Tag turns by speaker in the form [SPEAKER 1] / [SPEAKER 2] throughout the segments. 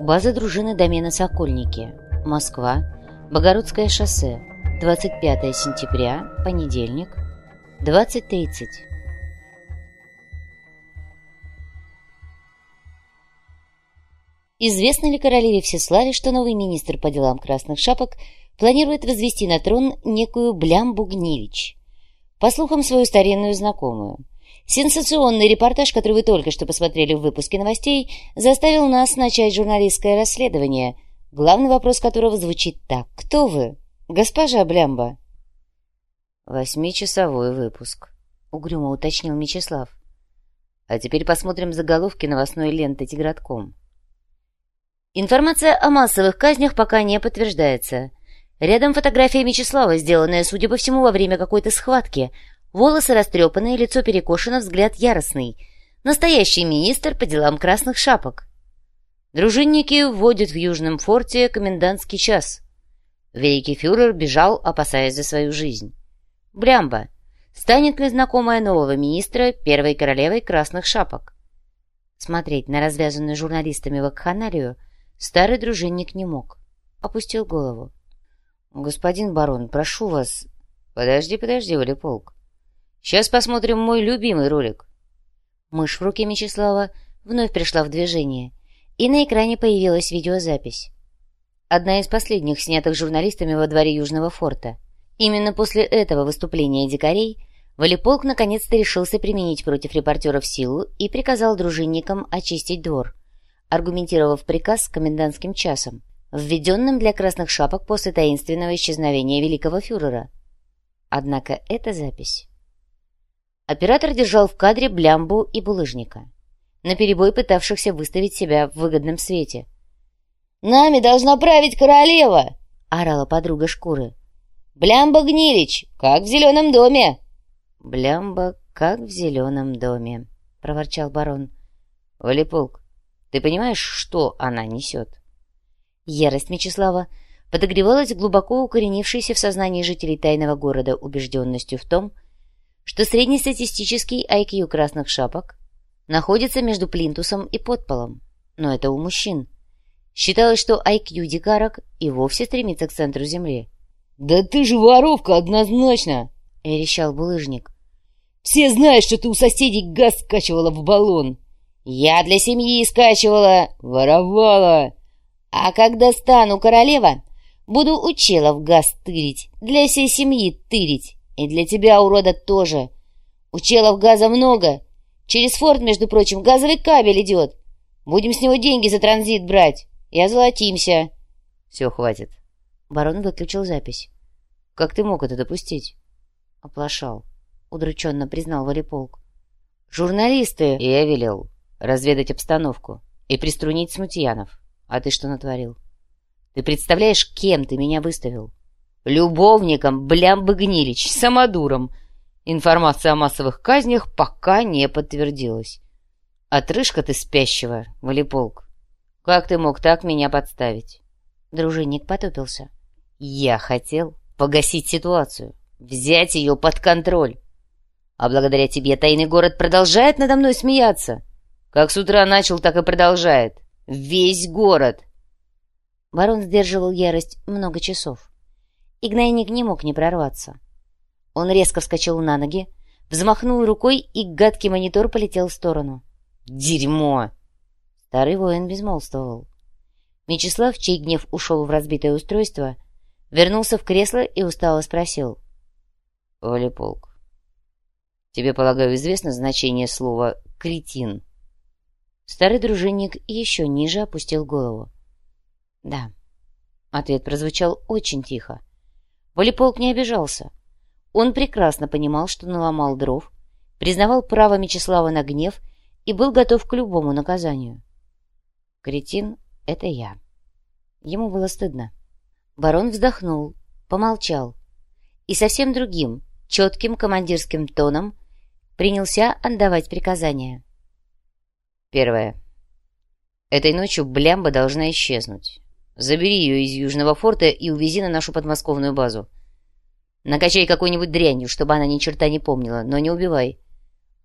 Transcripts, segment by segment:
[SPEAKER 1] База дружины домена «Сокольники». Москва. Богородское шоссе. 25 сентября. Понедельник. 20.30. Известно ли королеве Всеславе, что новый министр по делам красных шапок планирует возвести на трон некую Блямбу Гнилич? По слухам, свою старинную знакомую – Сенсационный репортаж, который вы только что посмотрели в выпуске новостей, заставил нас начать журналистское расследование, главный вопрос которого звучит так. «Кто вы, госпожа Блямба?»
[SPEAKER 2] «Восьмичасовой выпуск», — угрюмо уточнил Мечислав. «А теперь посмотрим заголовки новостной ленты «Тигратком».
[SPEAKER 1] Информация о массовых казнях пока не подтверждается. Рядом фотография Мечислава, сделанная, судя по всему, во время какой-то схватки — Волосы растрепанные, лицо перекошено, взгляд яростный. Настоящий министр по делам красных шапок. Дружинники вводят в Южном форте комендантский час. Великий фюрер бежал, опасаясь за свою жизнь. Блямба. Станет ли знакомая нового министра первой королевой красных шапок? Смотреть на развязанную журналистами вакханалию старый дружинник не мог. Опустил голову. «Господин барон, прошу вас...»
[SPEAKER 2] «Подожди, подожди, Валиполк. Сейчас посмотрим мой любимый ролик».
[SPEAKER 1] Мышь в руке Мечислава вновь пришла в движение, и на экране появилась видеозапись. Одна из последних, снятых журналистами во дворе Южного форта. Именно после этого выступления дикарей Валиполк наконец-то решился применить против репортеров силу и приказал дружинникам очистить двор, аргументировав приказ комендантским часом, введенным для красных шапок после таинственного исчезновения великого фюрера. Однако эта запись Оператор держал в кадре блямбу и булыжника, наперебой пытавшихся выставить себя в выгодном свете.
[SPEAKER 3] «Нами должна править королева!»
[SPEAKER 1] — орала подруга шкуры.
[SPEAKER 3] «Блямба Гнилич, как в зеленом доме!»
[SPEAKER 2] «Блямба, как в зеленом доме!» — проворчал барон. «Валиполк, ты понимаешь, что она несет?»
[SPEAKER 1] Ярость Мечислава подогревалась глубоко укоренившейся в сознании жителей тайного города убежденностью в том, что среднестатистический IQ красных шапок находится между плинтусом и подполом, но это у мужчин. Считалось, что IQ дикарок и вовсе стремится к центру Земли.
[SPEAKER 3] «Да ты же воровка однозначно!»
[SPEAKER 1] — верещал булыжник.
[SPEAKER 3] «Все знают, что ты у соседей газ скачивала в баллон!»
[SPEAKER 1] «Я для семьи скачивала!»
[SPEAKER 3] «Воровала!»
[SPEAKER 1] «А когда стану королева, буду у челов газ тырить, для всей семьи тырить!» И для тебя, урода, тоже. У челов газа много. Через форт, между прочим, газовый кабель идет. Будем с него деньги за транзит брать. И озолотимся.
[SPEAKER 2] Все, хватит.
[SPEAKER 1] Барон выключил запись.
[SPEAKER 2] Как ты мог это допустить?
[SPEAKER 1] Оплошал. Удрученно признал Валиполк. Журналисты...
[SPEAKER 2] И я велел разведать обстановку и приструнить смутьянов. А ты что натворил? Ты представляешь, кем ты меня выставил? Любовником Блямбы Гнилич, самодуром. Информация о массовых казнях пока не подтвердилась. Отрыжка ты спящего, Валиполк. Как ты мог так меня подставить?
[SPEAKER 1] Дружинник потупился.
[SPEAKER 2] Я хотел погасить ситуацию, взять ее под контроль. А благодаря тебе тайный город продолжает надо мной смеяться. Как с утра начал, так и продолжает. Весь город.
[SPEAKER 1] Барон сдерживал ярость много часов. Игнайник не мог не прорваться. Он резко вскочил на ноги, взмахнул рукой, и гадкий монитор полетел в сторону.
[SPEAKER 2] «Дерьмо!»
[SPEAKER 1] Старый воин безмолвствовал. Мечислав, чей гнев ушел в разбитое устройство, вернулся в кресло и устало спросил.
[SPEAKER 2] «Валиполк, тебе, полагаю, известно значение слова «кретин»?»
[SPEAKER 1] Старый дружинник еще ниже опустил голову. «Да». Ответ прозвучал очень тихо. Валиполк не обижался. Он прекрасно понимал, что наломал дров, признавал право Мечислава на гнев и был готов к любому наказанию. Кретин — это я. Ему было стыдно. Барон вздохнул, помолчал и совсем другим, четким командирским тоном принялся отдавать приказания.
[SPEAKER 2] Первое. Этой ночью Блямба должна исчезнуть. Забери ее из Южного форта и увези на нашу подмосковную базу. Накачай какой-нибудь дрянью, чтобы она ни черта не помнила, но не убивай.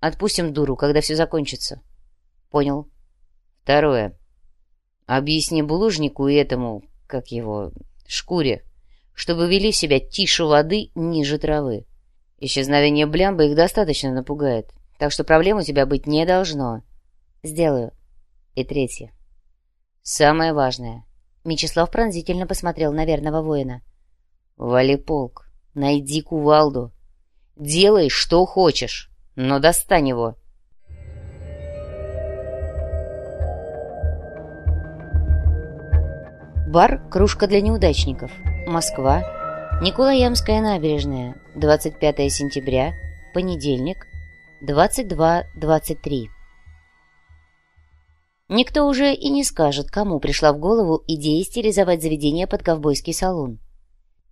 [SPEAKER 2] Отпустим дуру, когда все закончится.
[SPEAKER 1] Понял.
[SPEAKER 2] Второе. Объясни булыжнику и этому, как его, шкуре, чтобы вели себя тише воды, ниже травы. Исчезновение блямбы их достаточно напугает, так что проблем у тебя быть не должно. Сделаю. И третье. Самое важное. Мечислав пронзительно посмотрел на верного воина. Вали полк, найди кувалду. Делай, что хочешь, но достань его.
[SPEAKER 1] Бар «Кружка для неудачников». Москва. Николаямская набережная. 25 сентября. Понедельник. 22.23. Никто уже и не скажет, кому пришла в голову идея стилизовать заведение под ковбойский салон.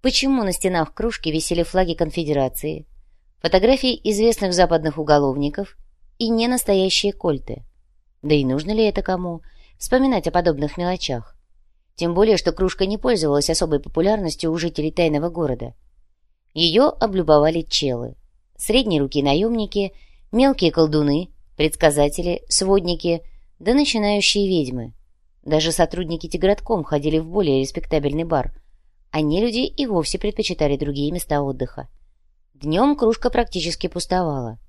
[SPEAKER 1] Почему на стенах кружки висели флаги конфедерации, фотографии известных западных уголовников и не настоящие кольты? Да и нужно ли это кому вспоминать о подобных мелочах? Тем более, что кружка не пользовалась особой популярностью у жителей тайного города. Ее облюбовали челы. Средние руки наемники, мелкие колдуны, предсказатели, сводники, да начинающие ведьмы. Даже сотрудники Тигратком ходили в более респектабельный бар, а нелюди и вовсе предпочитали другие места отдыха. Днем кружка практически пустовала.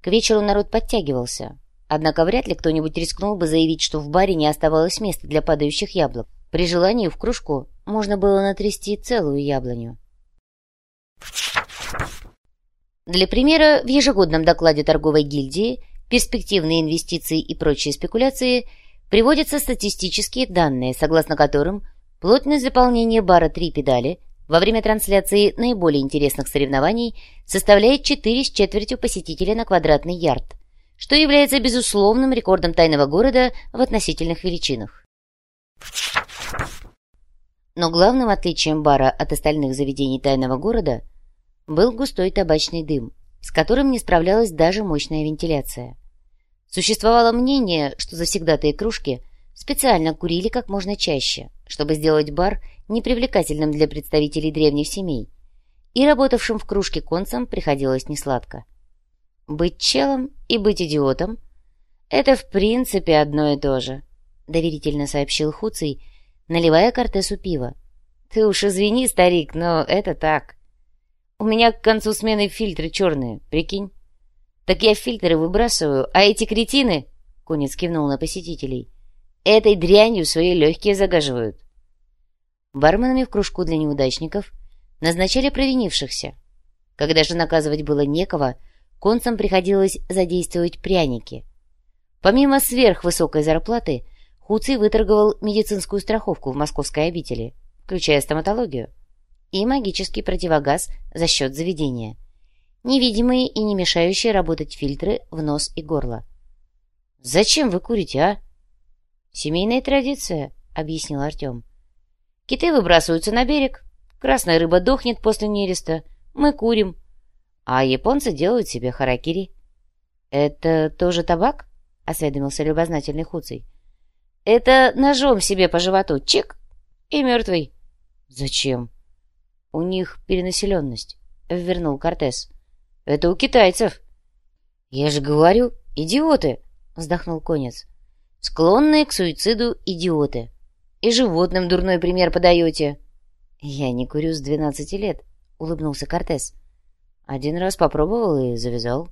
[SPEAKER 1] К вечеру народ подтягивался, однако вряд ли кто-нибудь рискнул бы заявить, что в баре не оставалось места для падающих яблок. При желании в кружку можно было натрясти целую яблоню. Для примера, в ежегодном докладе торговой гильдии «Перспективные инвестиции и прочие спекуляции» приводятся статистические данные, согласно которым плотность заполнения бара «Три педали» во время трансляции наиболее интересных соревнований составляет 4 с четвертью посетителя на квадратный ярд, что является безусловным рекордом тайного города в относительных величинах. Но главным отличием бара от остальных заведений тайного города был густой табачный дым, с которым не справлялась даже мощная вентиляция. Существовало мнение, что завсегдатые кружки специально курили как можно чаще, чтобы сделать бар непривлекательным для представителей древних семей, и работавшим в кружке концам приходилось несладко. Быть челом и быть идиотом — это в принципе одно и то же, доверительно сообщил Хуций, наливая Кортесу пиво. «Ты уж извини, старик, но это так. У меня к концу смены фильтры черные, прикинь. Так я фильтры выбрасываю, а эти кретины...» Конец кивнул на посетителей. «Этой дрянью свои легкие загаживают». Барменами в кружку для неудачников назначали провинившихся. Когда же наказывать было некого, концам приходилось задействовать пряники. Помимо сверхвысокой зарплаты, Хуций выторговал медицинскую страховку в московской обители, включая стоматологию, и магический противогаз за счет заведения. Невидимые и не мешающие работать фильтры в нос и горло. «Зачем вы курите, а?» «Семейная традиция», — объяснил Артем. «Киты выбрасываются на берег, красная рыба дохнет после нереста, мы курим, а японцы делают себе харакири». «Это тоже табак?» — осведомился любознательный Хуций. Это ножом себе по животу. Чик! И мертвый. Зачем? У них перенаселенность, вернул Кортес. Это у китайцев. Я же говорю, идиоты, вздохнул конец. Склонные к суициду идиоты. И животным дурной пример подаете. Я не курю с двенадцати лет, улыбнулся Кортес. Один раз попробовал и завязал.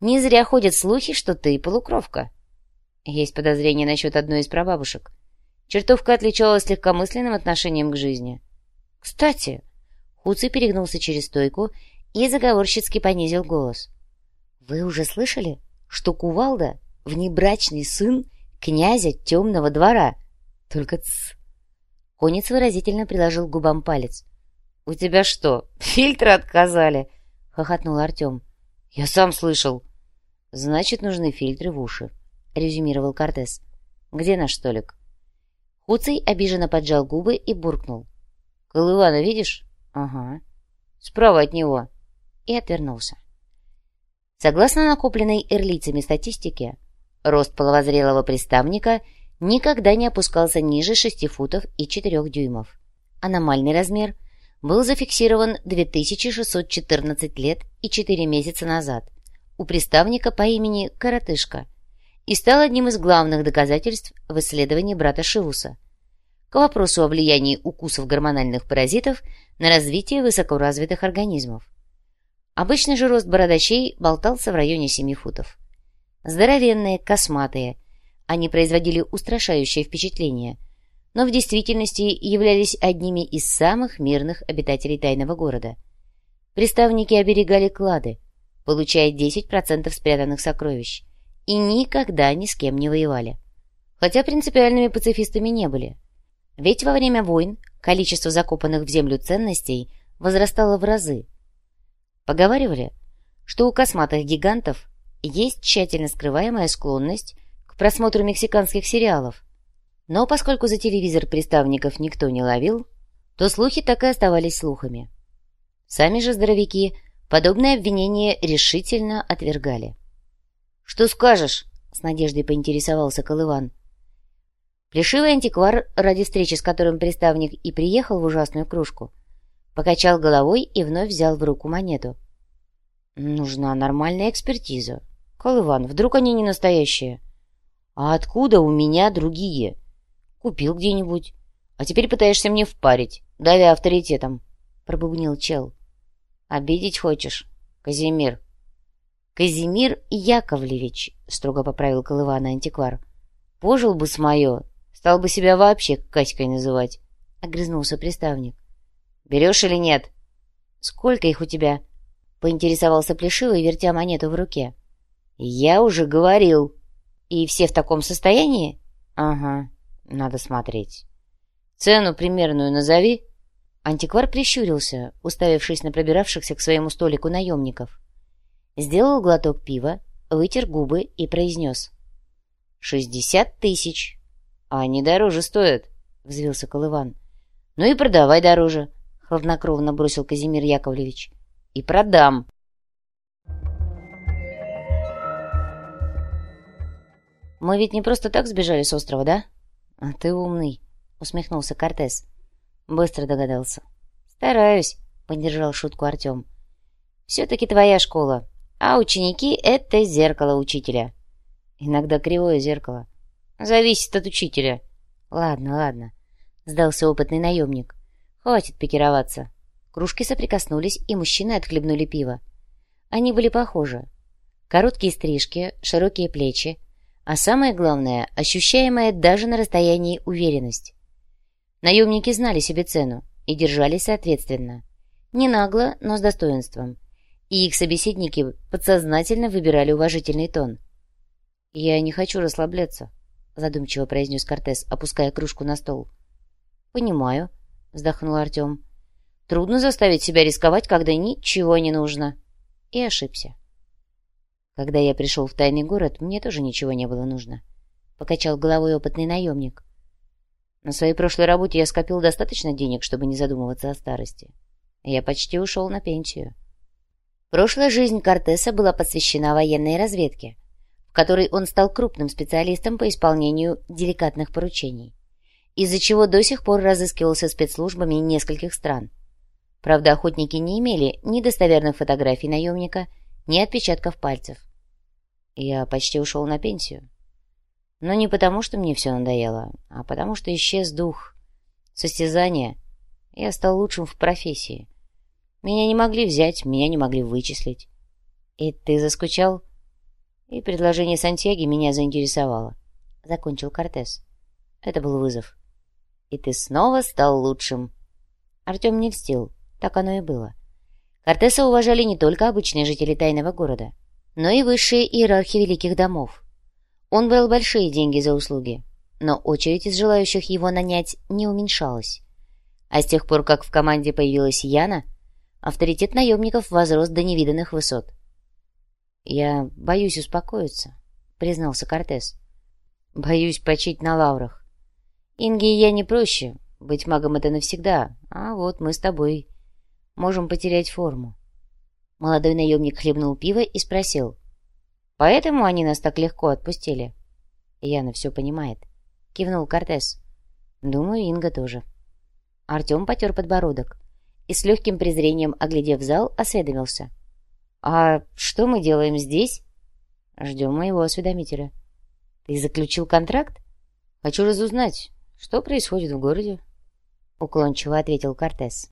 [SPEAKER 1] Не зря ходят слухи, что ты полукровка. Есть подозрение насчет одной из прабабушек. Чертовка отличалась легкомысленным отношением к жизни. «Кстати...» Хуци перегнулся через стойку и заговорщицки понизил голос. «Вы уже слышали, что Кувалда — внебрачный сын князя темного двора? Только ц...» Конец выразительно приложил к губам палец. «У тебя что, фильтры отказали?» — хохотнул Артем. «Я сам слышал». «Значит, нужны фильтры в уши», — резюмировал Кортес. «Где наш столик?» Хуций обиженно поджал губы и буркнул. «Колывана видишь?» «Ага». «Справа от него». И отвернулся. Согласно накопленной эрлицами статистике, рост половозрелого приставника никогда не опускался ниже 6 футов и 4 дюймов. Аномальный размер был зафиксирован 2614 лет и 4 месяца назад у приставника по имени Коротышка – и стал одним из главных доказательств в исследовании брата Шивуса к вопросу о влиянии укусов гормональных паразитов на развитие высокоразвитых организмов. Обычный же рост бородачей болтался в районе 7 футов. Здоровенные, косматые, они производили устрашающее впечатление, но в действительности являлись одними из самых мирных обитателей тайного города. Приставники оберегали клады, получая 10% спрятанных сокровищ, и никогда ни с кем не воевали. Хотя принципиальными пацифистами не были. Ведь во время войн количество закопанных в землю ценностей возрастало в разы. Поговаривали, что у косматых гигантов есть тщательно скрываемая склонность к просмотру мексиканских сериалов. Но поскольку за телевизор приставников никто не ловил, то слухи так и оставались слухами. Сами же здоровяки подобное обвинение решительно отвергали. «Что скажешь?» — с надеждой поинтересовался Колыван. Плешивый антиквар, ради встречи с которым приставник и приехал в ужасную кружку, покачал головой и вновь взял в руку монету. «Нужна нормальная экспертиза. Колыван, вдруг они не настоящие?» «А откуда у меня другие?» «Купил где-нибудь. А теперь пытаешься мне впарить, давя авторитетом», — пробубнил чел. «Обидеть хочешь, Казимир?» «Казимир Яковлевич», — строго поправил Колывана антиквар. «Пожил бы с мое, стал бы себя вообще Катькой называть», — огрызнулся приставник. «Берешь или нет?» «Сколько их у тебя?» — поинтересовался Плешивый, вертя монету в руке. «Я уже говорил». «И все в таком состоянии?» «Ага, надо смотреть». «Цену примерную назови». Антиквар прищурился, уставившись на пробиравшихся к своему столику наемников. Сделал глоток пива, вытер губы и произнес. «Шестьдесят тысяч!» «А они дороже стоят!» — взвился Колыван. «Ну и продавай дороже!» — хладнокровно бросил Казимир Яковлевич. «И продам!» «Мы ведь не просто так сбежали с острова, да?» «А ты умный!» — усмехнулся Кортес. Быстро догадался. «Стараюсь», — поддержал шутку Артем. «Все-таки твоя школа. А ученики — это зеркало учителя. Иногда кривое зеркало. Зависит от учителя. Ладно, ладно. Сдался опытный наемник. Хватит пикироваться. Кружки соприкоснулись, и мужчины отхлебнули пиво. Они были похожи. Короткие стрижки, широкие плечи, а самое главное, ощущаемая даже на расстоянии уверенность. Наемники знали себе цену и держались соответственно. Не нагло, но с достоинством и их собеседники подсознательно выбирали уважительный тон. «Я не хочу расслабляться», — задумчиво произнес Кортес, опуская кружку на стол. «Понимаю», — вздохнул Артем. «Трудно заставить себя рисковать, когда ничего не нужно». И ошибся. Когда я пришел в тайный город, мне тоже ничего не было нужно. Покачал головой опытный наемник. На своей прошлой работе я скопил достаточно денег, чтобы не задумываться о старости. Я почти ушел на пенсию. Прошлая жизнь Кортеса была посвящена военной разведке, в которой он стал крупным специалистом по исполнению деликатных поручений, из-за чего до сих пор разыскивался спецслужбами нескольких стран. Правда, охотники не имели ни достоверных фотографий наемника, ни отпечатков пальцев. Я почти ушел на пенсию. Но не потому, что мне все надоело, а потому, что исчез дух. Состязания. Я стал лучшим в профессии — меня не могли взять, меня не могли вычислить. И ты заскучал? И предложение Сантьяги меня заинтересовало. Закончил Кортес. Это был вызов. И ты снова стал лучшим. Артем не льстил. Так оно и было. Кортеса уважали не только обычные жители тайного города, но и высшие иерархи великих домов. Он брал большие деньги за услуги, но очередь из желающих его нанять не уменьшалась. А с тех пор, как в команде появилась Яна, Авторитет наемников возрос до невиданных высот. «Я боюсь успокоиться», — признался Кортес. «Боюсь почить на лаврах. Инги и я не проще. Быть магом — это навсегда. А вот мы с тобой можем потерять форму». Молодой наемник хлебнул пиво и спросил. «Поэтому они нас так легко отпустили?» Яна все понимает. Кивнул Кортес. «Думаю, Инга тоже». Артем потер подбородок и с легким презрением, оглядев зал, осведомился. «А что мы делаем здесь?» «Ждем моего осведомителя». Ты заключил контракт?
[SPEAKER 2] Хочу разузнать, что происходит в городе.
[SPEAKER 1] Уклончиво ответил Кортес.